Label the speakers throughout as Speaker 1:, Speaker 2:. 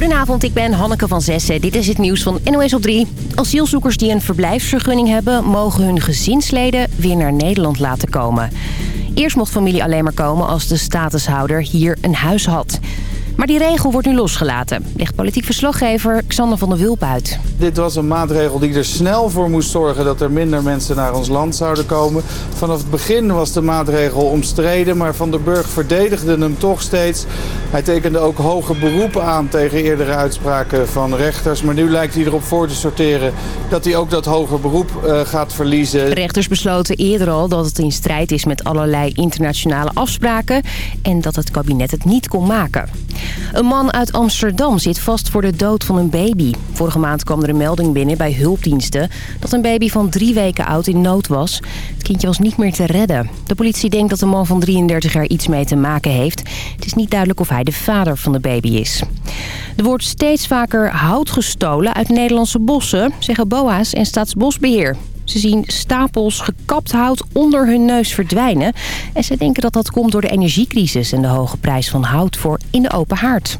Speaker 1: Goedenavond, ik ben Hanneke van Zessen. Dit is het nieuws van NOS op 3. Asielzoekers die een verblijfsvergunning hebben... mogen hun gezinsleden weer naar Nederland laten komen. Eerst mocht familie alleen maar komen als de statushouder hier een huis had. Maar die regel wordt nu losgelaten, legt politiek verslaggever Xander van der Wulp uit.
Speaker 2: Dit was een maatregel die er snel voor moest zorgen dat er minder mensen naar ons land zouden komen. Vanaf het begin was de maatregel omstreden, maar Van der Burg verdedigde hem toch steeds. Hij tekende ook hoge beroepen aan tegen eerdere uitspraken van rechters. Maar nu lijkt hij erop voor te sorteren dat hij ook dat hoger beroep uh, gaat verliezen.
Speaker 1: Rechters besloten eerder al dat het in strijd is met allerlei internationale afspraken... en dat het kabinet het niet kon maken. Een man uit Amsterdam zit vast voor de dood van een baby. Vorige maand kwam er een melding binnen bij hulpdiensten... dat een baby van drie weken oud in nood was. Het kindje was niet meer te redden. De politie denkt dat de man van 33 jaar iets mee te maken heeft. Het is niet duidelijk of hij de vader van de baby is. Er wordt steeds vaker hout gestolen uit Nederlandse bossen... zeggen BOA's en Staatsbosbeheer. Ze zien stapels gekapt hout onder hun neus verdwijnen. En ze denken dat dat komt door de energiecrisis en de hoge prijs van hout voor in de open haard.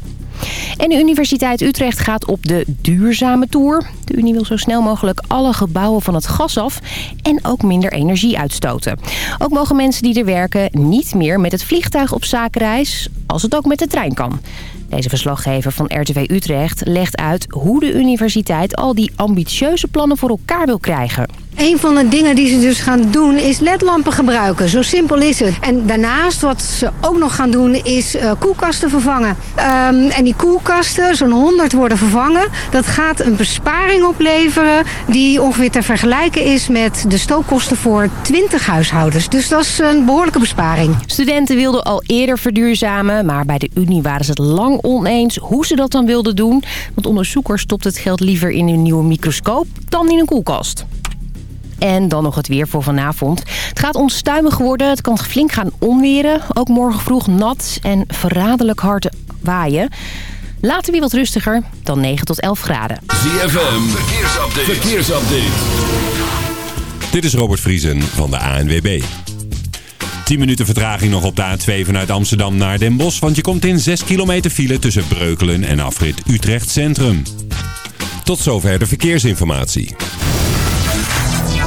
Speaker 1: En de Universiteit Utrecht gaat op de duurzame tour. De Unie wil zo snel mogelijk alle gebouwen van het gas af en ook minder energie uitstoten. Ook mogen mensen die er werken niet meer met het vliegtuig op zakenreis, als het ook met de trein kan. Deze verslaggever van RTV Utrecht legt uit hoe de universiteit al die ambitieuze plannen voor elkaar wil krijgen.
Speaker 3: Een van de dingen die ze dus gaan doen is ledlampen gebruiken. Zo simpel is het. En daarnaast wat ze ook nog gaan doen is uh, koelkasten vervangen. Um, en die koelkasten, zo'n 100 worden vervangen. Dat gaat een besparing opleveren die ongeveer te vergelijken is met de stookkosten voor 20 huishoudens. Dus dat is een behoorlijke besparing.
Speaker 1: Studenten wilden al eerder verduurzamen, maar bij de Unie waren ze het lang oneens hoe ze dat dan wilden doen. Want onderzoekers stopt het geld liever in een nieuwe microscoop dan in een koelkast. En dan nog het weer voor vanavond. Het gaat onstuimig worden. Het kan flink gaan onweren. Ook morgen vroeg nat en verraderlijk hard waaien. Later weer wat rustiger, dan 9 tot 11 graden.
Speaker 4: ZFM, verkeersupdate. verkeersupdate. Dit is Robert Vriesen van de ANWB. 10 minuten vertraging nog op de A2 vanuit Amsterdam naar Den Bosch... want je komt in 6 kilometer file tussen Breukelen en afrit Utrecht Centrum. Tot zover de verkeersinformatie.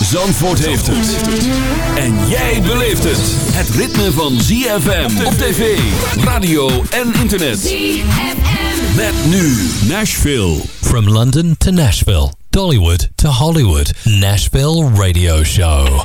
Speaker 4: Zandvoort heeft het. En jij beleeft het. Het ritme van ZFM op tv, radio en internet. ZFM. Met nu Nashville.
Speaker 5: From London to Nashville. Dollywood to Hollywood. Nashville Radio Show.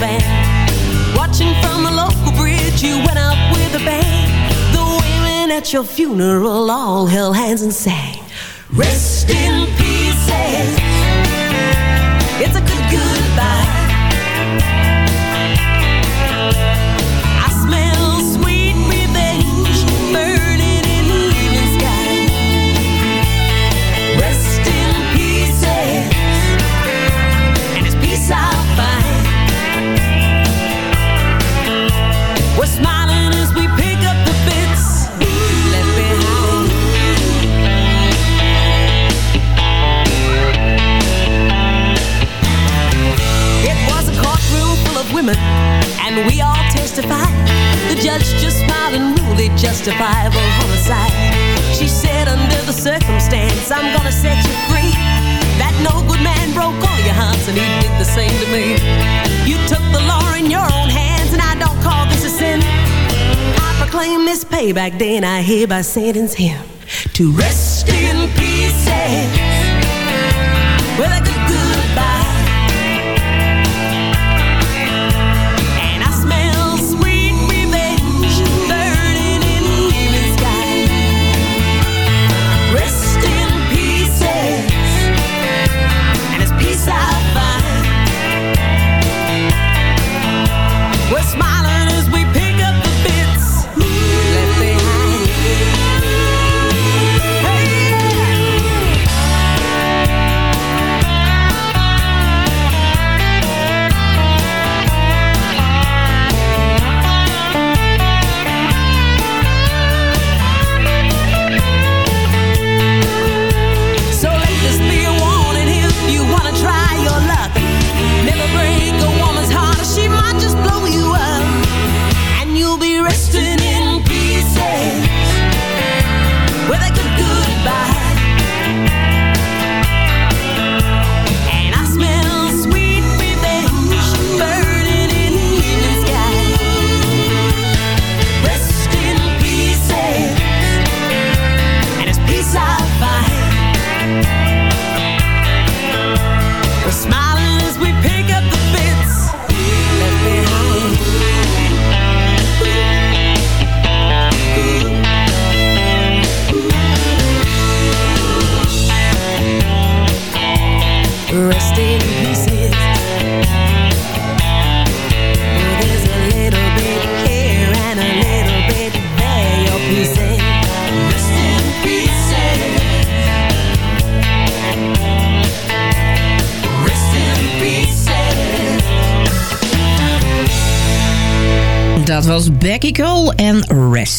Speaker 6: van. Watching from the local bridge, you went out with a bang. The women at your funeral all held hands and sang, Rest in pieces. Justifiable homicide. She said, under the circumstance, I'm gonna set you free. That no good man broke all your hearts and he did the same to me. You took the law in your own hands and I don't call this a sin. I proclaim this payback day and I hereby sentence him to rest in pieces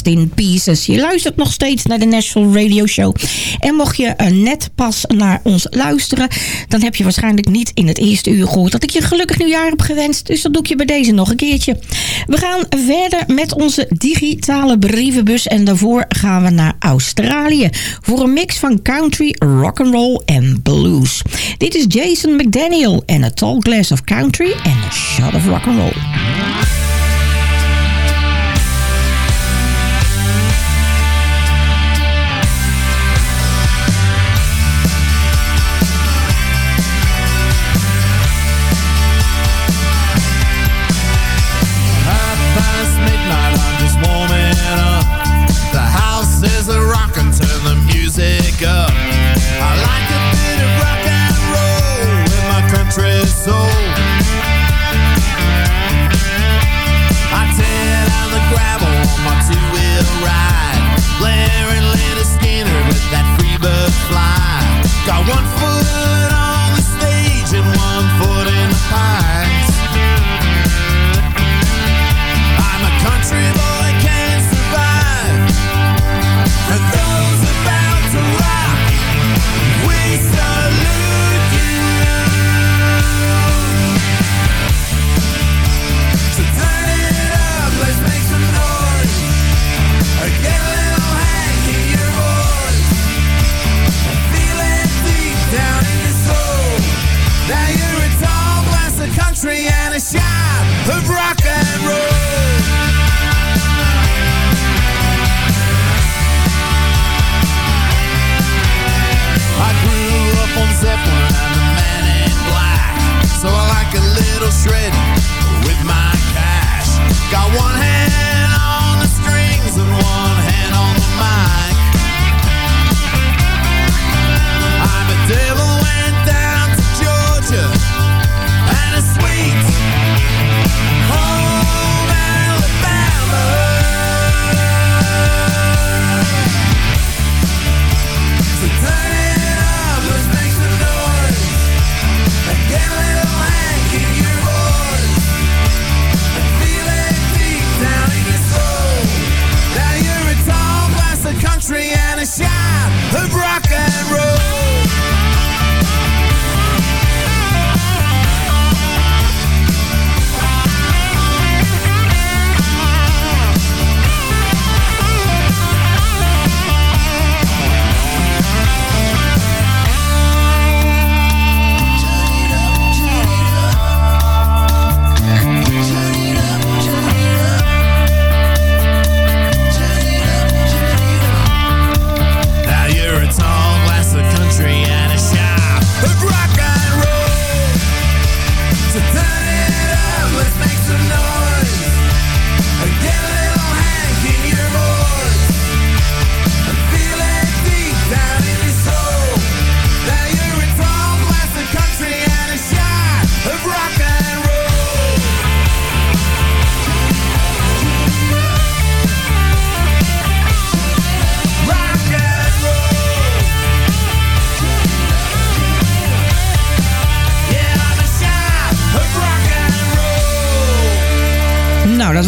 Speaker 6: In Pieces.
Speaker 7: Je luistert nog steeds naar de Nashville Radio Show. En mocht je eh, net pas naar ons luisteren... dan heb je waarschijnlijk niet in het eerste uur gehoord... dat ik je een gelukkig nieuwjaar heb gewenst. Dus dat doe ik je bij deze nog een keertje. We gaan verder met onze digitale brievenbus... en daarvoor gaan we naar Australië... voor een mix van country, rock'n'roll en blues. Dit is Jason McDaniel en A Tall Glass of Country... en A Shot of Rock'n'Roll.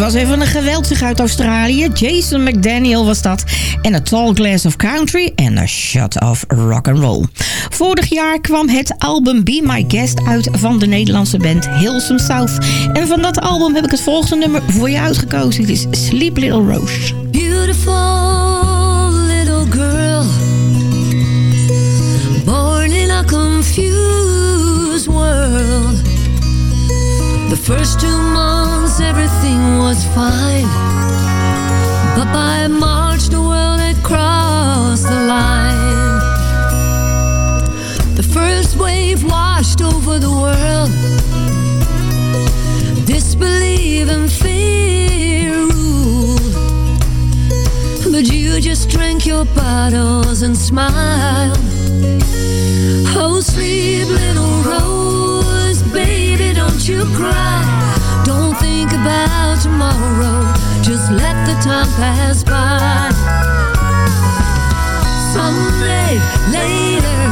Speaker 7: Was even een geweldig uit Australië. Jason McDaniel was dat. En A Tall Glass of Country en A Shot of Rock and Roll. Vorig jaar kwam het album Be My Guest uit van de Nederlandse band Hillsome South. En van dat album heb ik het volgende nummer voor je uitgekozen. Het is Sleep Little Rose.
Speaker 8: First two months everything was fine. But by March the world had crossed the line. The first wave washed over the world. Disbelief and fear ruled. But you just drank your bottles and smiled. Oh, sleep, little rose, you cry. Don't think about tomorrow, just let the time pass by. Someday, later,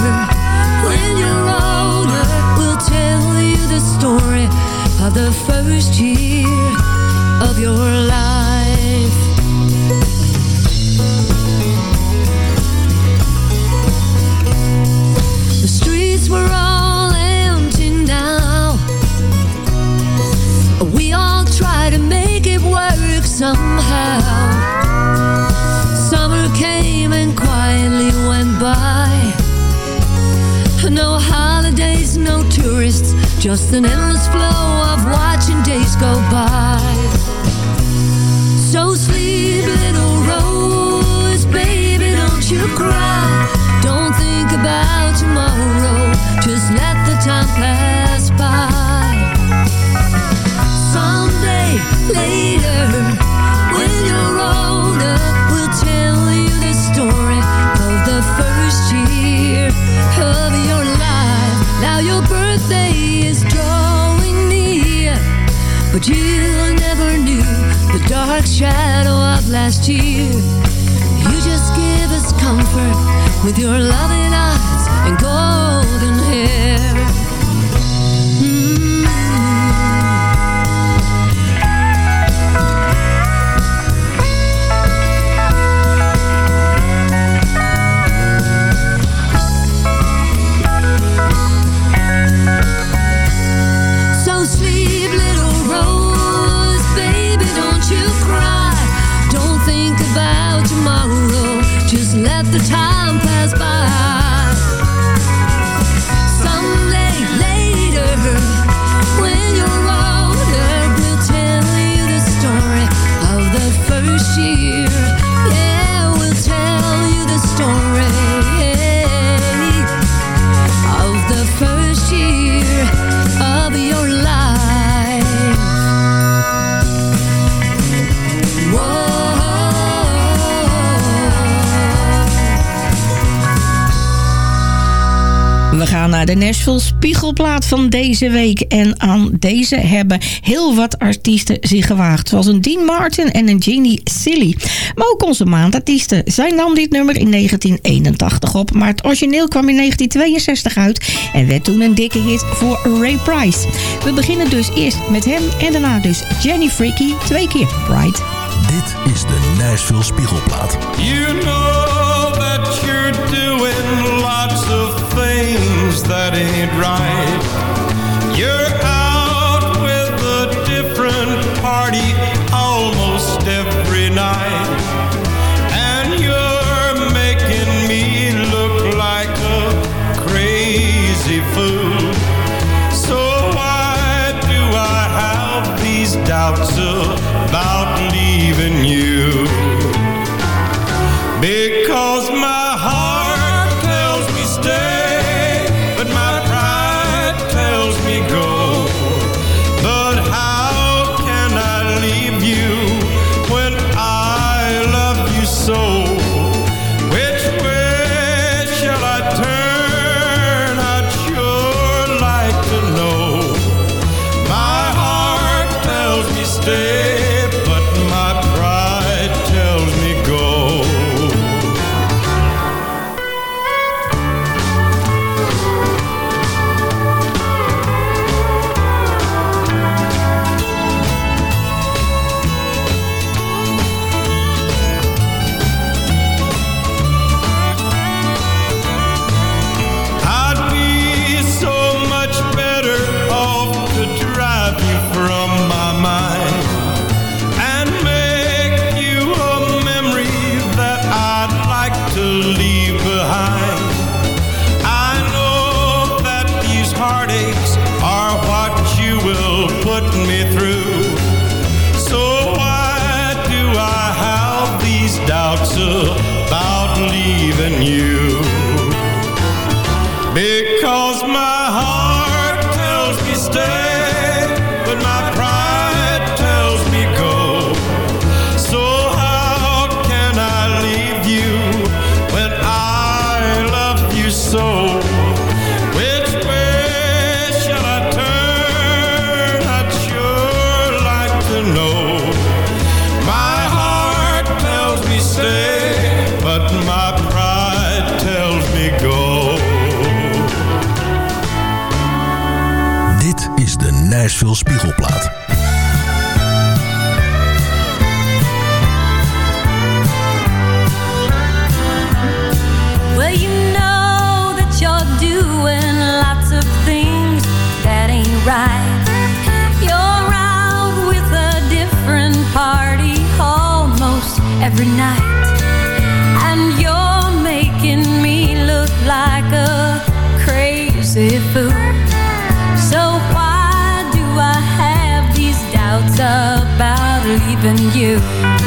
Speaker 8: when you're older, we'll tell you the story of the first year of your life. The streets were somehow. Summer came and quietly went by. No holidays, no tourists, just an endless flow of watching days go by. So sleep, little rose, baby, don't you cry. Don't think about tomorrow, just let the time pass by. Someday, later, with your loving eyes and golden hair.
Speaker 7: Spiegelplaat van deze week. En aan deze hebben heel wat artiesten zich gewaagd. Zoals een Dean Martin en een Jeannie Silly. Maar ook onze maandartiesten. Zij nam dit nummer in 1981 op. Maar het origineel kwam in 1962 uit. En werd toen een dikke hit voor Ray Price. We beginnen dus eerst met hem. En daarna dus Jenny Freaky. Twee keer Bright.
Speaker 9: Dit is de Nashville Spiegelplaat.
Speaker 10: You know ain't right. You're out with a different party almost every night. And you're making me look like a crazy fool. So why do I have these doubts about leaving you? Because my heart
Speaker 9: actueel spiegelplaat.
Speaker 8: Well, you know that you're doing lots of things that ain't right. You're out with a different party almost every night. And you're making me look like a crazy fool. about leaving you.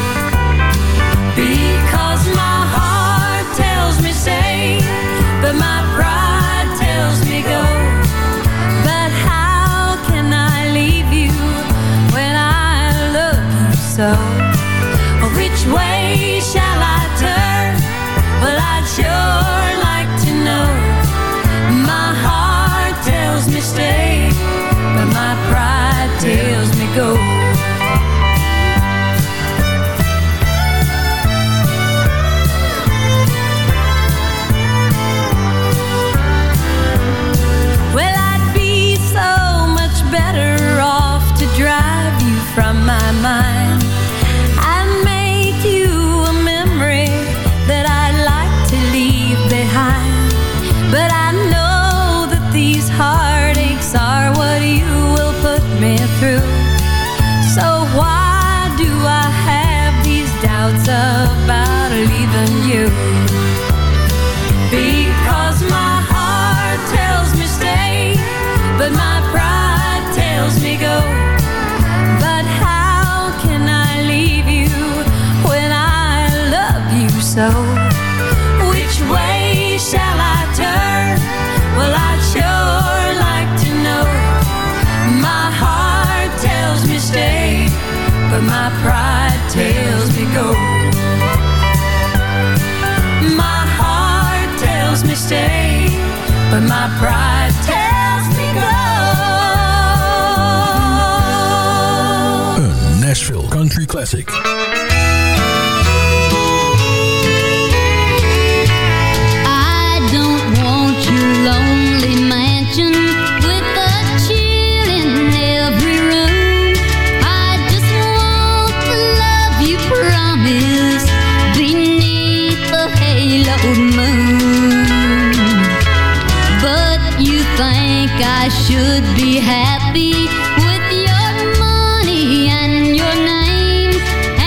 Speaker 8: tells me go. My heart tells me stay, but my pride tells me go. A
Speaker 9: Nashville country classic.
Speaker 11: should be happy with your money and your name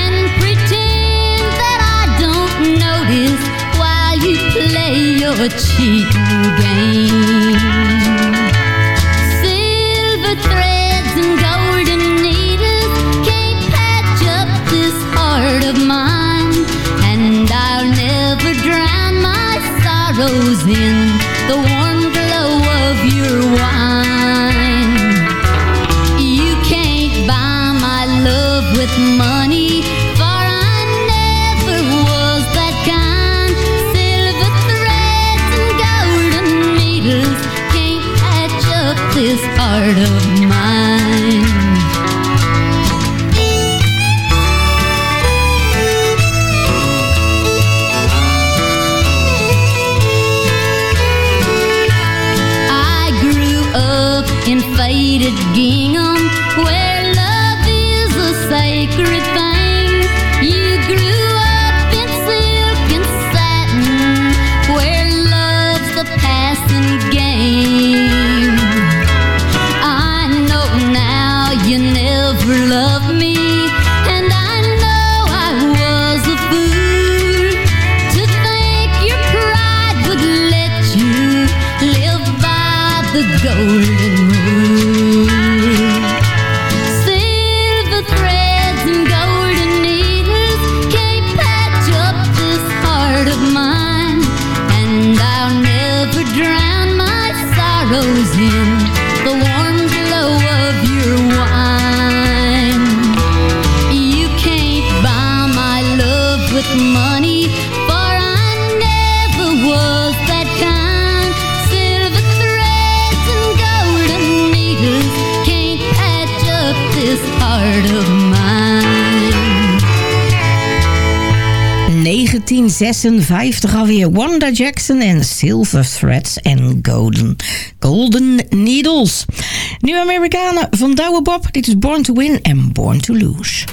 Speaker 11: and pretend that I don't notice while you play your cheating game. part
Speaker 12: 56 alweer. Wanda Jackson en Silver Threads en Golden, Golden Needles. Nieuwe Amerikanen van Douwe Bob. Dit is Born to Win en Born to Lose.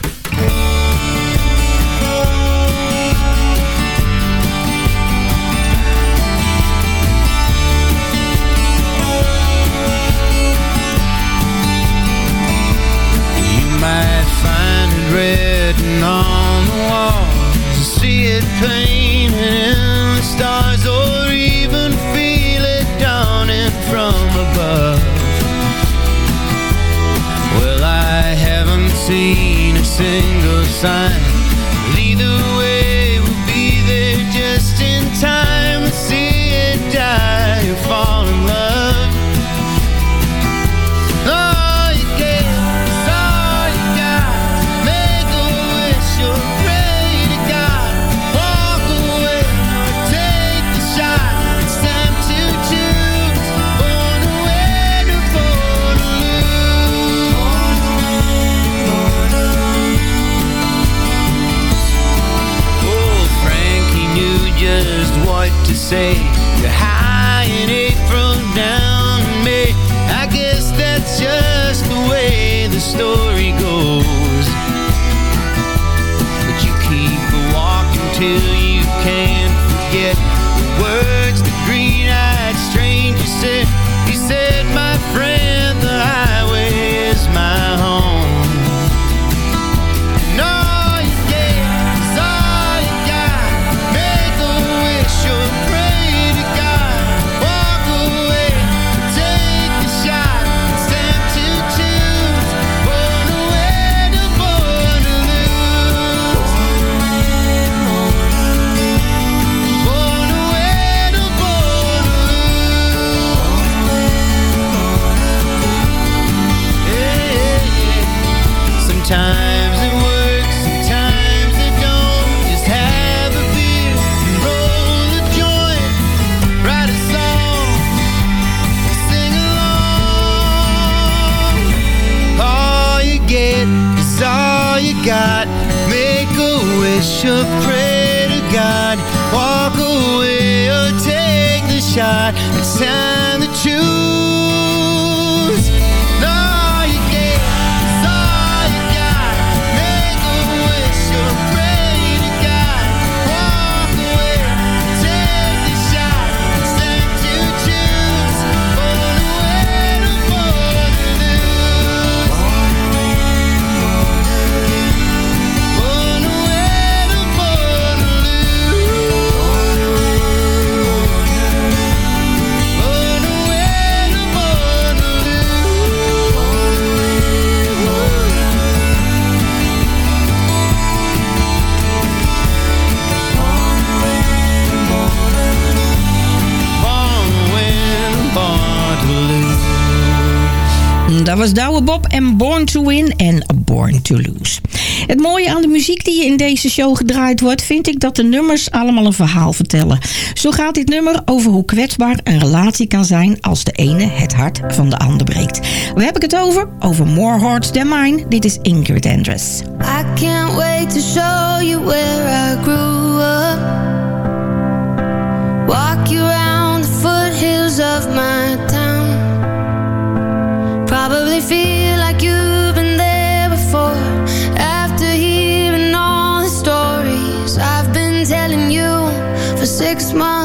Speaker 12: Douwe Bob en Born to Win en Born to Lose. Het mooie aan de muziek die in deze show gedraaid wordt, vind ik dat de nummers allemaal een verhaal vertellen. Zo gaat dit nummer over hoe kwetsbaar een relatie kan zijn als de ene het hart van de ander breekt. Waar heb ik het over? Over More Hearts Than Mine. Dit is Ingrid Andress.
Speaker 13: I can't wait to show you where I grew up. Walk you around the foothills of my. six months.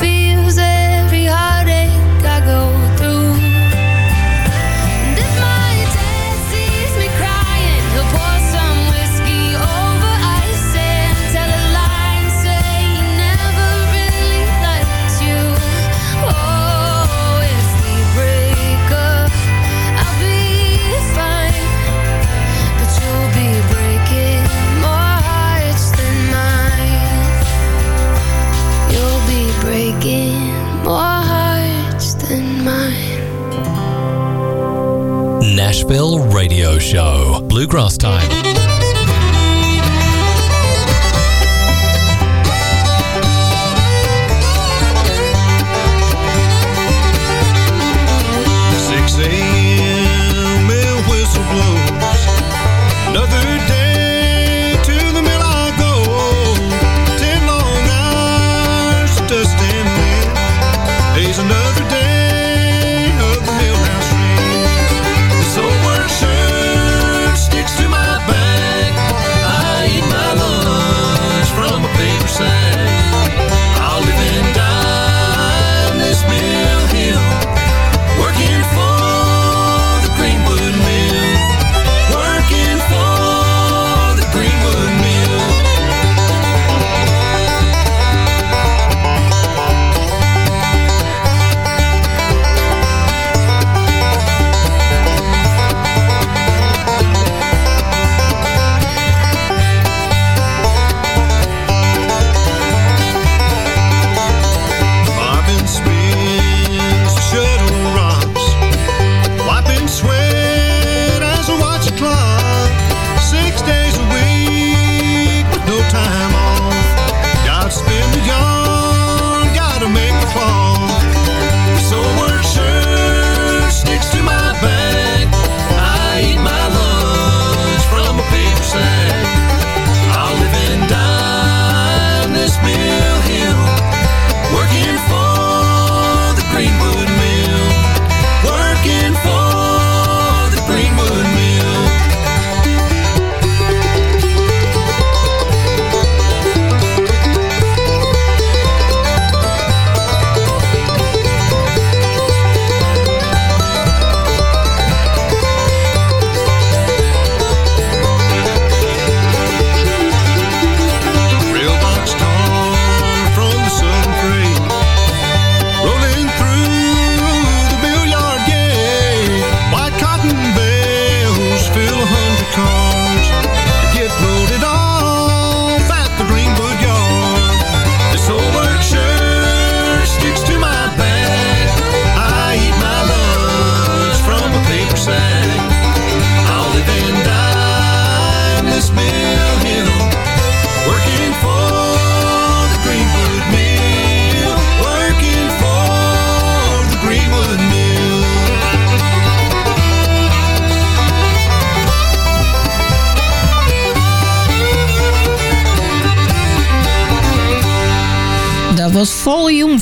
Speaker 13: feels it.
Speaker 10: Bill Radio Show. Bluegrass Time.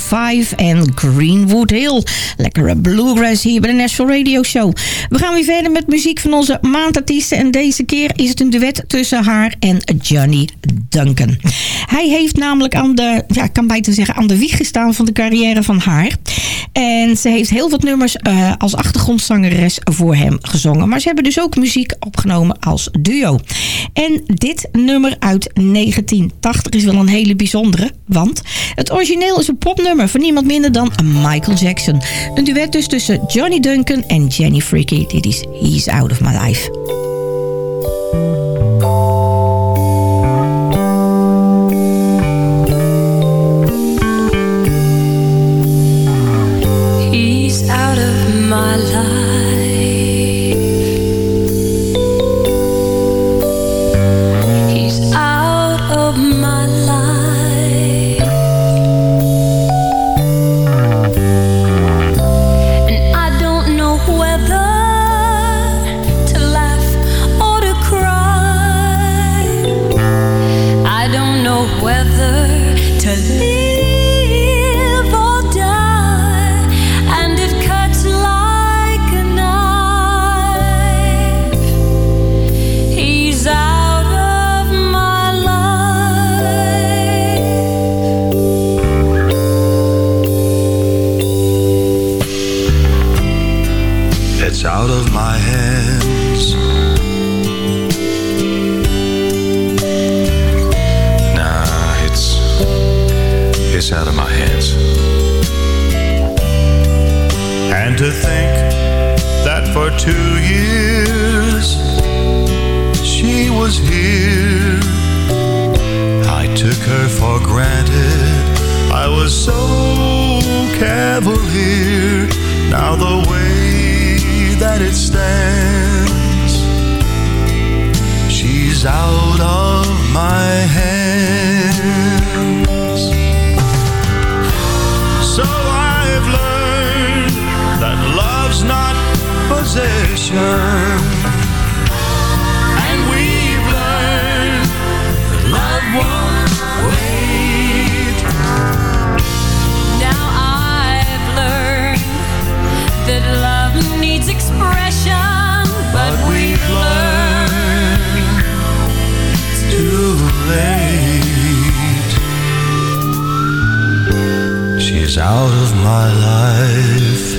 Speaker 7: 5 en Greenwood Hill. Lekkere bluegrass hier bij de National Radio Show. We gaan weer verder met muziek van onze maandartiesten. En deze keer is het een duet tussen haar en Johnny Duncan. Hij heeft namelijk aan de, ja, ik kan te zeggen, aan de wieg gestaan van de carrière van haar. En ze heeft heel wat nummers eh, als achtergrondzangeres voor hem gezongen. Maar ze hebben dus ook muziek opgenomen als duo. En dit nummer uit 1980 is wel een hele bijzondere. Want het origineel is een popnummer van niemand minder dan Michael Jackson. Een duet dus tussen Johnny Duncan en Jenny Freaky. Dit is He's Out of My Life.
Speaker 10: She's out of my hands. So I've learned that love's not possession. She's out of my life.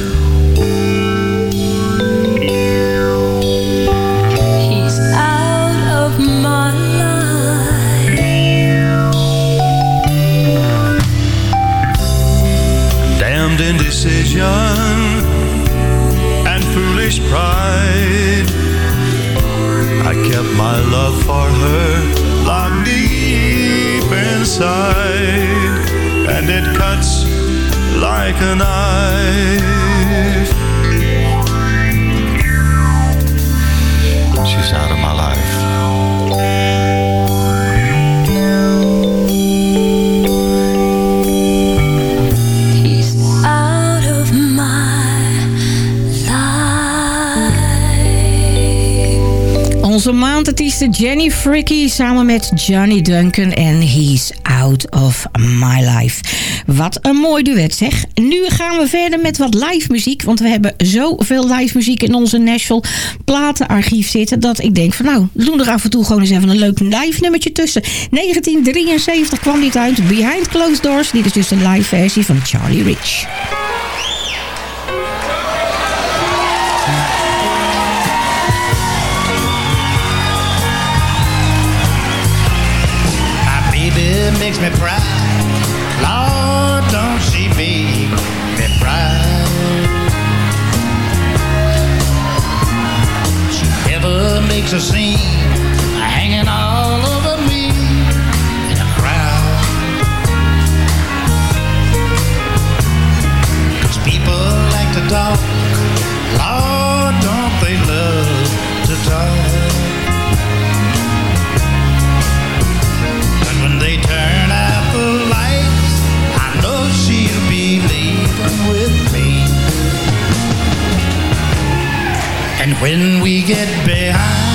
Speaker 8: he's out of my life.
Speaker 10: Damned indecision and foolish pride. I kept my love for her locked deep inside, and it like a knife. She's out of my life.
Speaker 8: He's out of my life.
Speaker 7: Onze maandartieste Jenny Fricky samen met Johnny Duncan en He's Out of My Life. Wat een mooi duet zeg. Nu gaan we verder met wat live muziek, want we hebben zoveel live muziek in onze Nashville platenarchief zitten, dat ik denk van nou, doen er af en toe gewoon eens even een leuk live nummertje tussen. 1973 kwam dit uit, Behind Closed Doors. Dit is dus de live versie van Charlie Rich.
Speaker 14: Makes me proud. Makes a scene, hanging all over me in a crowd. Cause people like to talk. Lord, don't they love to talk. And when they turn out the lights, I know she'll be leaving with me. And when we get behind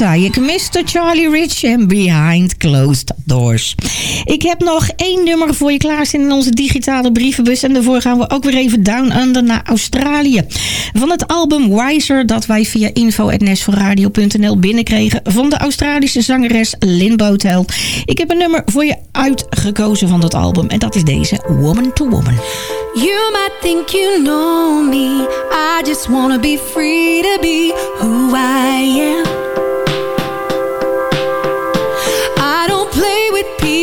Speaker 7: Ik, Mr. Charlie Rich en Behind Closed Doors. Ik heb nog één nummer voor je klaarstaan in onze digitale brievenbus. En daarvoor gaan we ook weer even down under naar Australië. Van het album Wiser dat wij via info.nashvilleradio.nl binnenkregen... van de Australische zangeres Lynn Botel. Ik heb een nummer voor je uitgekozen van dat album. En dat is deze, Woman to Woman.
Speaker 15: You might think you know me. I just wanna be free to be who I am.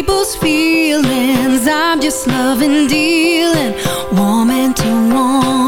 Speaker 15: People's feelings. I'm just loving, dealing, woman to woman,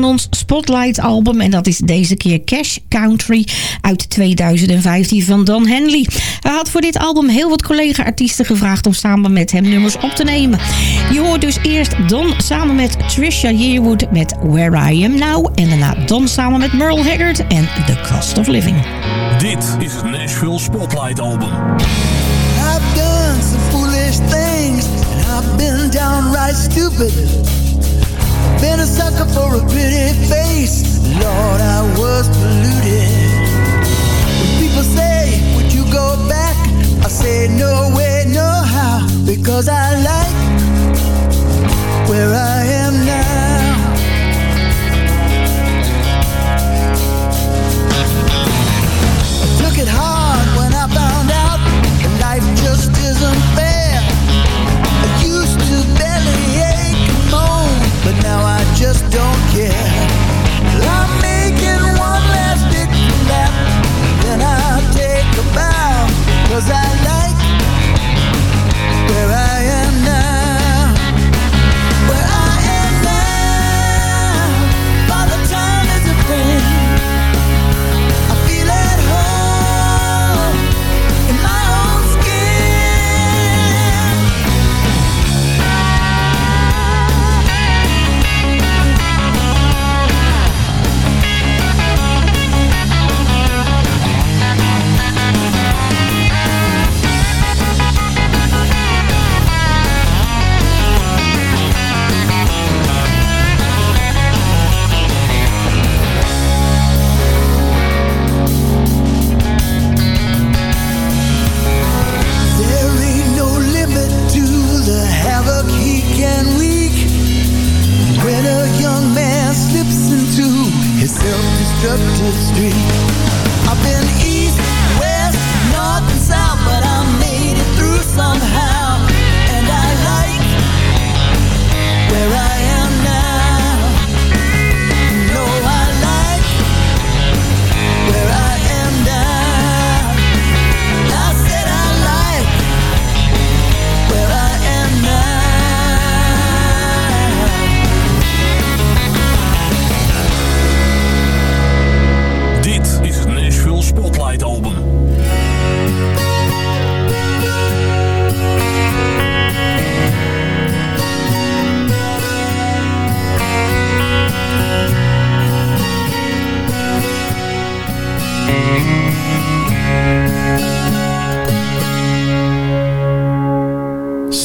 Speaker 7: van ons Spotlight album. En dat is deze keer Cash Country uit 2015 van Don Henley. Hij had voor dit album heel wat collega-artiesten gevraagd om samen met hem nummers op te nemen. Je hoort dus eerst Don samen met Trisha Yearwood met Where I Am Now. En daarna Don samen met Merle Haggard en The Cost of Living.
Speaker 9: Dit is het Nashville Spotlight Album.
Speaker 14: I've done some foolish things, and I've been downright stupid. Been a sucker for a pretty face, Lord, I was polluted. When people say, Would you go back? I say, No way, no how, because I like where I am now. Hard when I found out life just isn't fair. I used to and moan, but now I just don't care.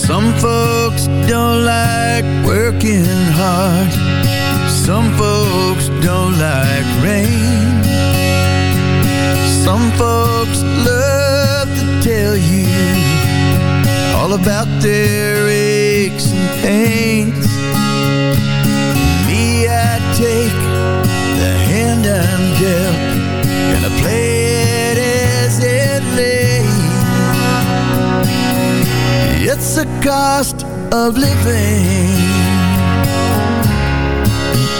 Speaker 16: Some folks don't like working hard. Some folks don't like rain. Some folks love to tell you all about their aches and pains. Me, I take the hand I'm dealt and I play It's the cost of living.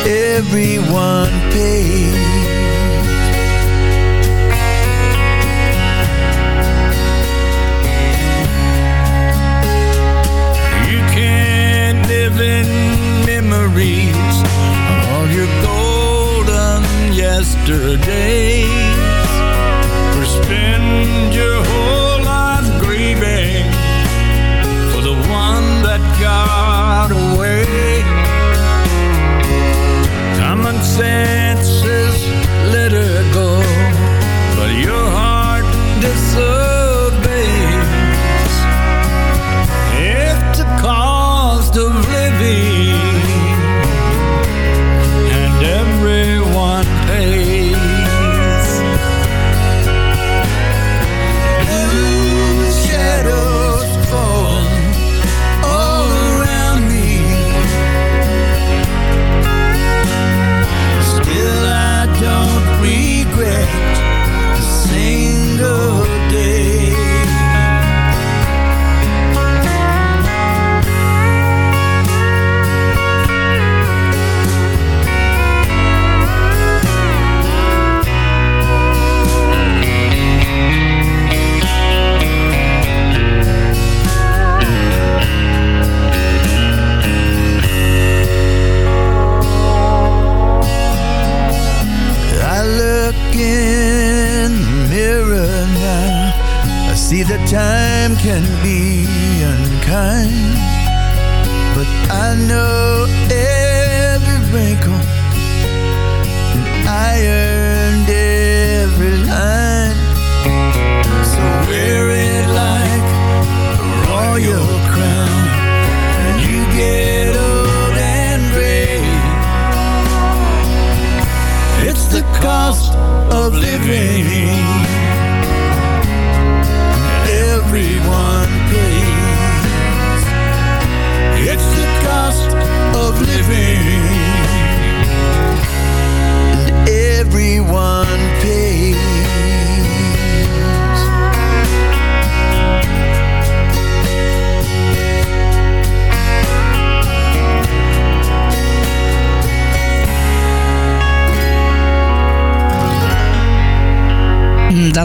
Speaker 16: Everyone pays.
Speaker 10: You can't live in memories of all your golden yesterdays. Or spend your got away. Common sense says let her go, but your heart disobeys.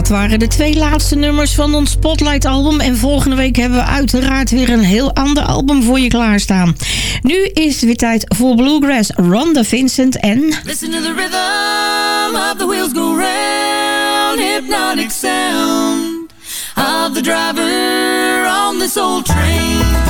Speaker 7: Waren de twee laatste nummers van ons Spotlight album. En volgende week hebben we uiteraard weer een heel ander album voor je klaarstaan. Nu is het weer tijd voor Bluegrass, Rhonda Vincent en...
Speaker 8: Listen to the rhythm of the wheels go round, hypnotic sound of the driver on this old train.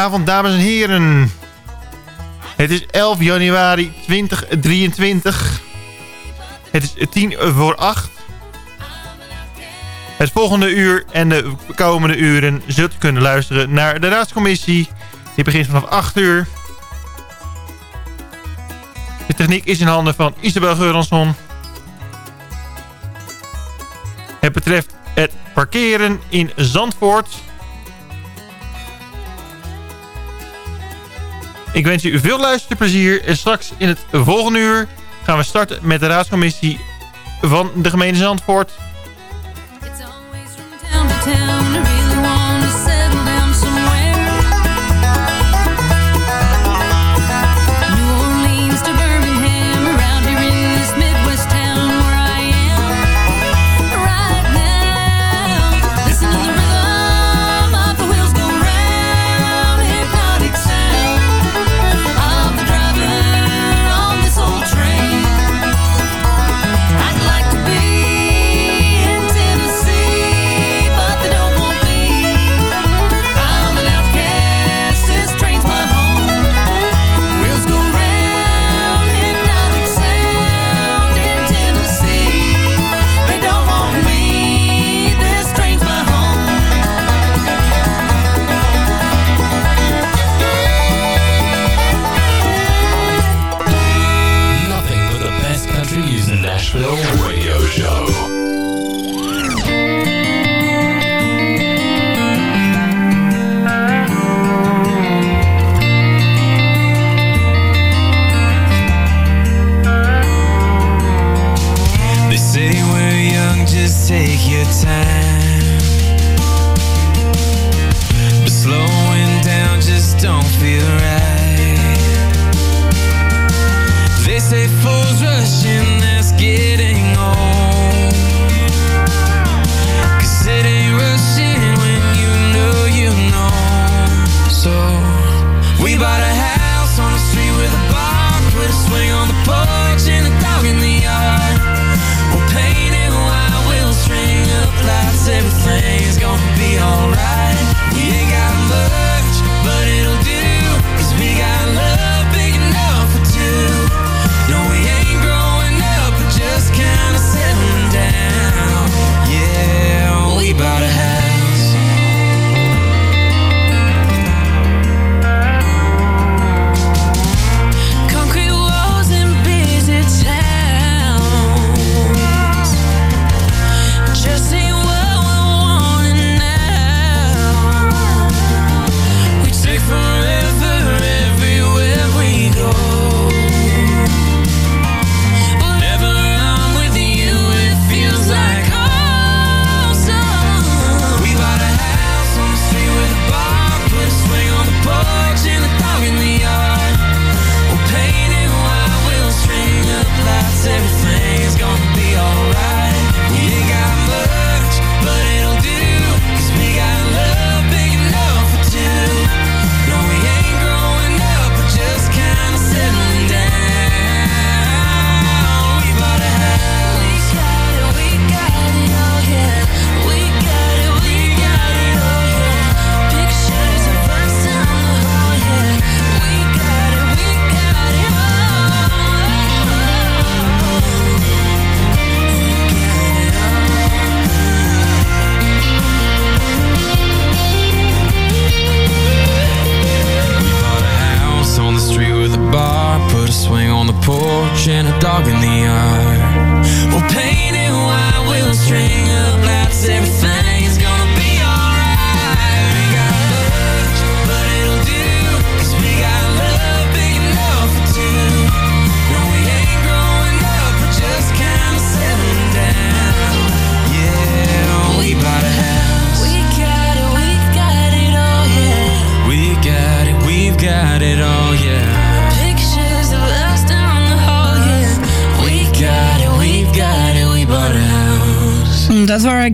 Speaker 17: Dames en heren. Het is 11 januari 2023. Het is 10 voor 8. Het volgende uur en de komende uren zult u kunnen luisteren naar de raadscommissie. Die begint vanaf 8 uur. De techniek is in handen van Isabel Geuransson. Het betreft het parkeren in Zandvoort... Ik wens u veel luisterplezier. En straks in het volgende uur gaan we starten met de raadscommissie van de gemeente Zandvoort...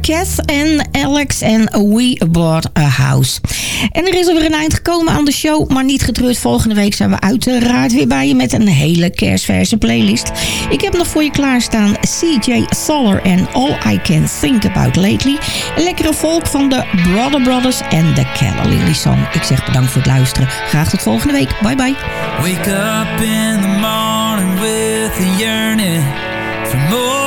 Speaker 7: Jess en Alex en We Bought a House. En er is alweer een eind gekomen aan de show, maar niet getreurd. Volgende week zijn we uiteraard weer bij je met een hele kerstverse playlist. Ik heb nog voor je klaarstaan CJ Thaler and All I Can Think About Lately. Lekkere volk van de Brother Brothers en de Kelly Lily Song. Ik zeg bedankt voor het luisteren. Graag tot volgende week. Bye bye.
Speaker 12: Wake up in the morning with a yearning for more.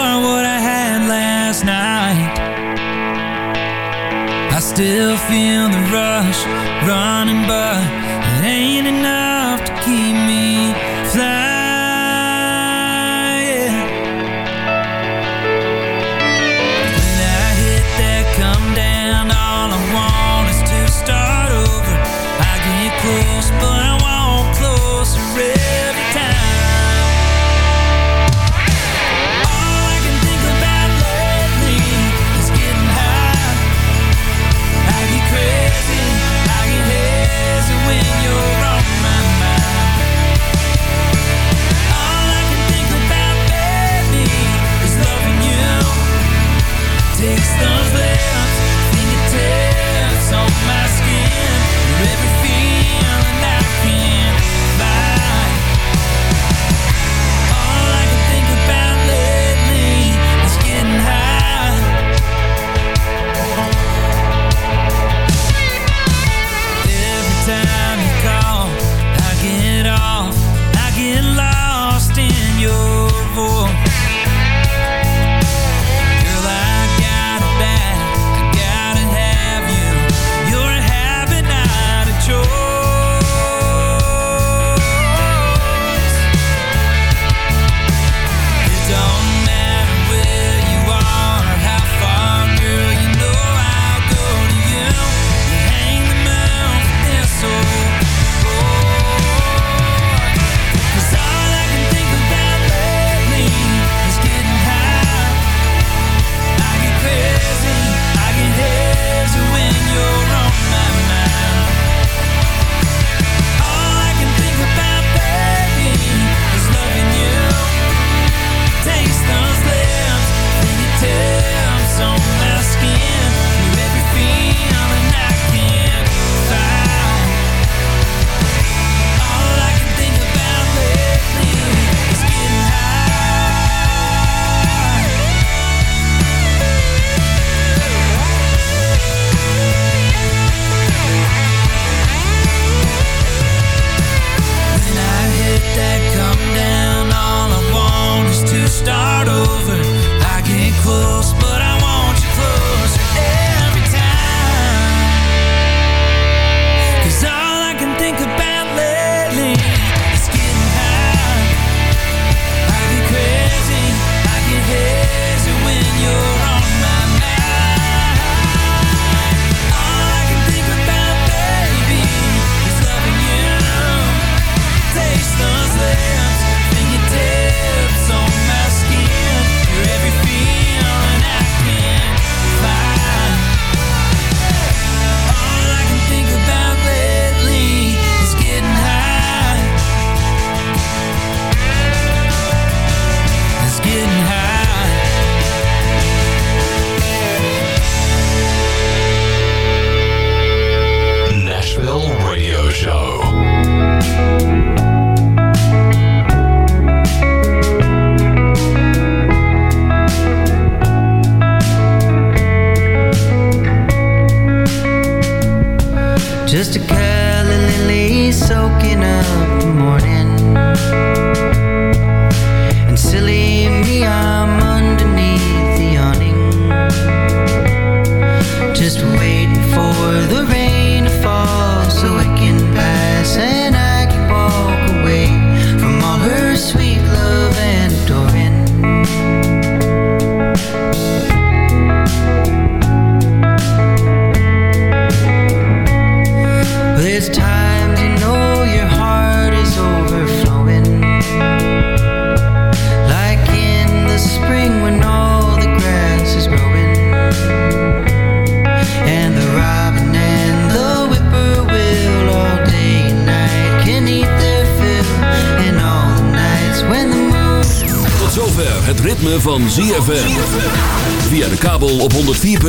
Speaker 12: still feel the rush running, by. it ain't enough to keep me.